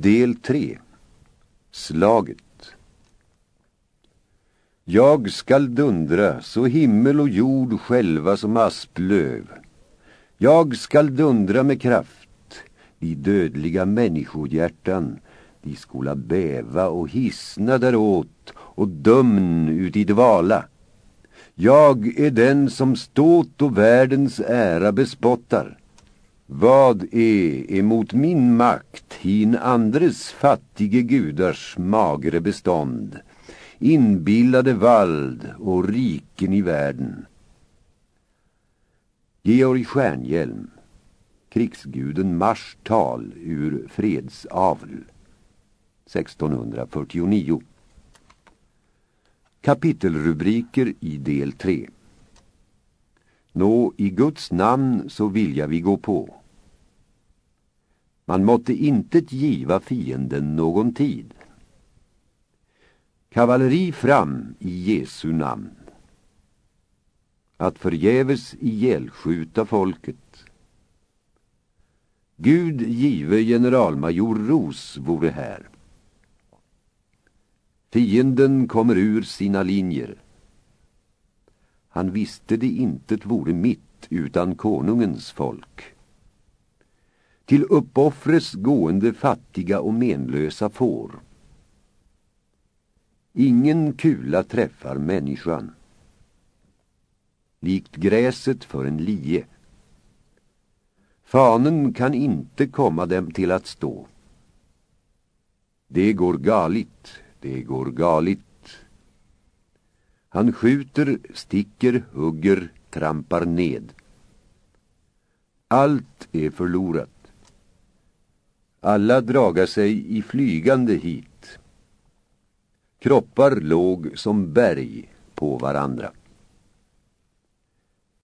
Del 3 Slaget Jag skall dundra så himmel och jord själva som asplöv. Jag skall dundra med kraft, de dödliga människohjärtan, de skola bäva och hissna däråt och dömn ut i dvala. Jag är den som ståt och världens ära bespottar. Vad är emot min makt hin andres fattige gudars magre bestånd, inbillade vald och riken i världen? Georg Stjärnhjelm, krigsguden Mars tal ur Fredsavl, 1649. Kapitelrubriker i del 3 Nå, i Guds namn så vilja vi gå på. Man måtte intet giva fienden någon tid. Kavalleri fram i Jesu namn. Att förgäves ihjälskjuta folket. Gud give generalmajor Ros vore här. Fienden kommer ur sina linjer. Han visste det intet vore mitt utan konungens folk. Till uppoffres gående fattiga och menlösa får. Ingen kula träffar människan. Likt gräset för en lie. Fanen kan inte komma dem till att stå. Det går galigt, det går galigt. Han skjuter, sticker, hugger, trampar ned. Allt är förlorat. Alla draga sig i flygande hit. Kroppar låg som berg på varandra.